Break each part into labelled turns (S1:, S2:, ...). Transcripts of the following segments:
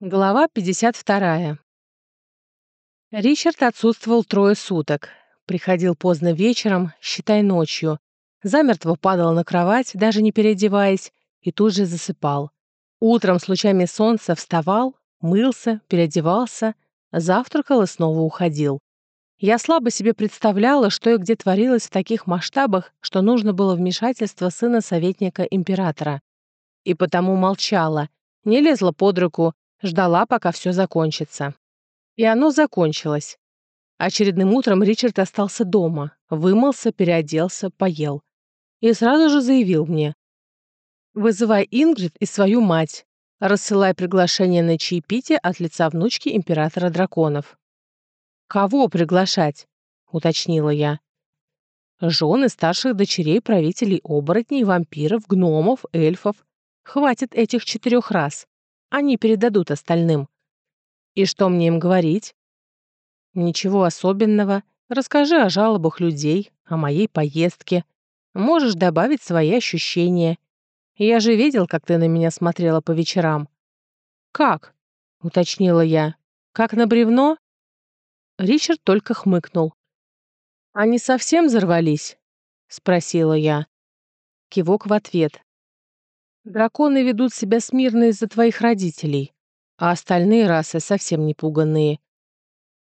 S1: Глава 52. Ричард отсутствовал трое суток. Приходил поздно вечером, считай ночью. Замертво падал на кровать, даже не переодеваясь, и тут же засыпал. Утром с лучами солнца вставал, мылся, переодевался, завтракал и снова уходил. Я слабо себе представляла, что и где творилось в таких масштабах, что нужно было вмешательство сына советника императора. И потому молчала, не лезла под руку, Ждала, пока все закончится. И оно закончилось. Очередным утром Ричард остался дома, вымылся, переоделся, поел. И сразу же заявил мне. «Вызывай Ингрид и свою мать. Рассылай приглашение на чаепитие от лица внучки императора драконов». «Кого приглашать?» — уточнила я. «Жены старших дочерей правителей оборотней, вампиров, гномов, эльфов. Хватит этих четырех раз. Они передадут остальным. И что мне им говорить? Ничего особенного. Расскажи о жалобах людей, о моей поездке. Можешь добавить свои ощущения. Я же видел, как ты на меня смотрела по вечерам. Как? уточнила я. Как на бревно? Ричард только хмыкнул. Они совсем взорвались? спросила я. Кивок в ответ. Драконы ведут себя смирно из-за твоих родителей, а остальные расы совсем не пуганные.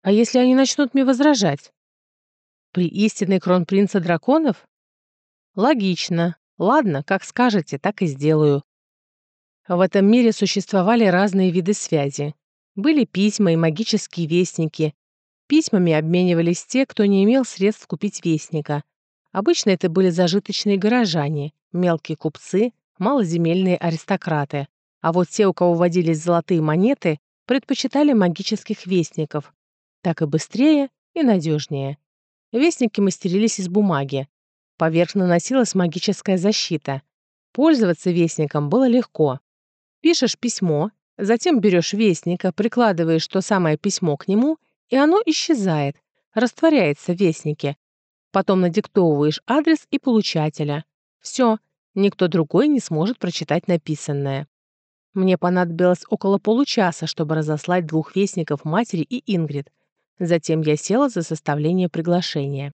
S1: А если они начнут мне возражать? При истинной кронпринца драконов? Логично. Ладно, как скажете, так и сделаю. В этом мире существовали разные виды связи. Были письма и магические вестники. Письмами обменивались те, кто не имел средств купить вестника. Обычно это были зажиточные горожане, мелкие купцы, малоземельные аристократы, а вот те, у кого водились золотые монеты, предпочитали магических вестников. Так и быстрее, и надежнее. Вестники мастерились из бумаги. Поверх наносилась магическая защита. Пользоваться вестником было легко. Пишешь письмо, затем берешь вестника, прикладываешь то самое письмо к нему, и оно исчезает, растворяется в вестнике. Потом надиктовываешь адрес и получателя. Все, Никто другой не сможет прочитать написанное. Мне понадобилось около получаса, чтобы разослать двух вестников матери и Ингрид. Затем я села за составление приглашения.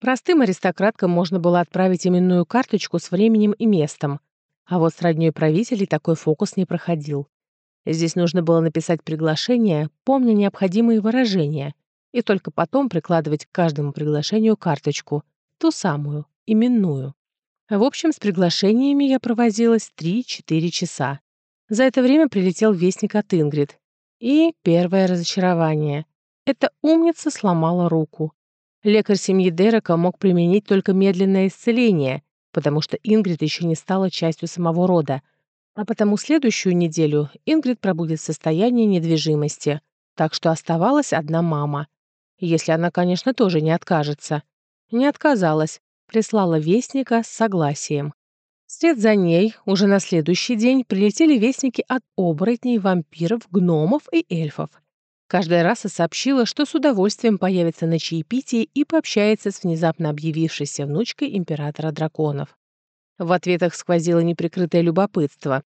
S1: Простым аристократкам можно было отправить именную карточку с временем и местом, а вот с роднёй правителей такой фокус не проходил. Здесь нужно было написать приглашение, помня необходимые выражения, и только потом прикладывать к каждому приглашению карточку, ту самую, именную. В общем, с приглашениями я провозилась 3-4 часа. За это время прилетел вестник от Ингрид. И первое разочарование. Эта умница сломала руку. Лекарь семьи Дерека мог применить только медленное исцеление, потому что Ингрид еще не стала частью самого рода. А потому следующую неделю Ингрид пробудет в состоянии недвижимости. Так что оставалась одна мама. Если она, конечно, тоже не откажется. Не отказалась, прислала вестника с согласием. Вслед за ней уже на следующий день прилетели вестники от оборотней, вампиров, гномов и эльфов. Каждая раса сообщила, что с удовольствием появится на чаепитии и пообщается с внезапно объявившейся внучкой императора драконов. В ответах сквозило неприкрытое любопытство.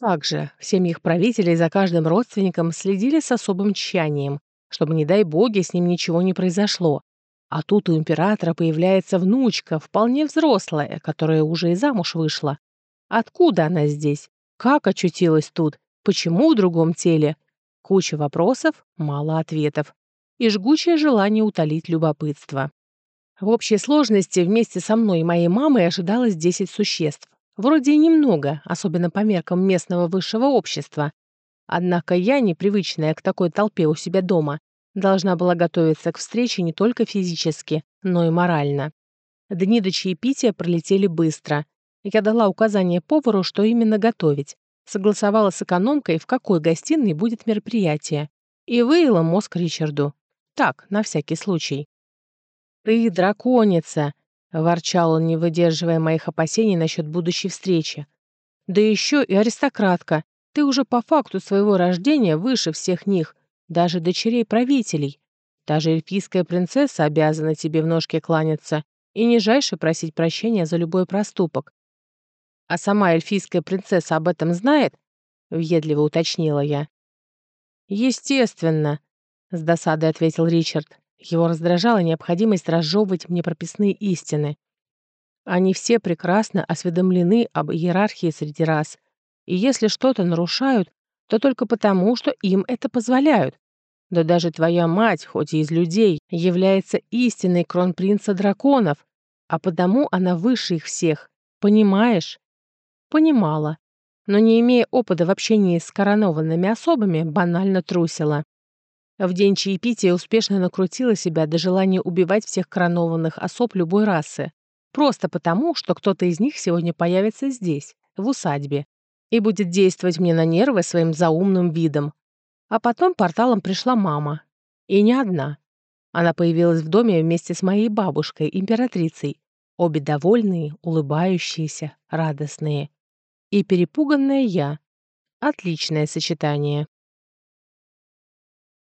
S1: Также в семьях правителей за каждым родственником следили с особым тщанием, чтобы, не дай боги, с ним ничего не произошло. А тут у императора появляется внучка, вполне взрослая, которая уже и замуж вышла. Откуда она здесь? Как очутилась тут? Почему в другом теле? Куча вопросов, мало ответов. И жгучее желание утолить любопытство. В общей сложности вместе со мной и моей мамой ожидалось 10 существ. Вроде и немного, особенно по меркам местного высшего общества. Однако я, непривычная к такой толпе у себя дома, Должна была готовиться к встрече не только физически, но и морально. Дни до чаепития пролетели быстро. Я дала указание повару, что именно готовить. Согласовала с экономкой, в какой гостиной будет мероприятие. И выяла мозг Ричарду. Так, на всякий случай. «Ты драконица!» — ворчал он, не выдерживая моих опасений насчет будущей встречи. «Да еще и аристократка. Ты уже по факту своего рождения выше всех них даже дочерей правителей. Даже эльфийская принцесса обязана тебе в ножке кланяться и нижайше просить прощения за любой проступок. А сама эльфийская принцесса об этом знает? Въедливо уточнила я. Естественно, с досадой ответил Ричард. Его раздражала необходимость разжевывать мне прописные истины. Они все прекрасно осведомлены об иерархии среди рас, и если что-то нарушают, то только потому, что им это позволяют. Да даже твоя мать, хоть и из людей, является истинной кронпринца драконов, а потому она выше их всех. Понимаешь? Понимала, но не имея опыта в общении с коронованными особами, банально трусила. В день чаепития успешно накрутила себя до желания убивать всех коронованных особ любой расы. Просто потому, что кто-то из них сегодня появится здесь, в усадьбе, и будет действовать мне на нервы своим заумным видом. А потом порталом пришла мама. И не одна. Она появилась в доме вместе с моей бабушкой, императрицей. Обе довольные, улыбающиеся, радостные. И перепуганная я. Отличное сочетание.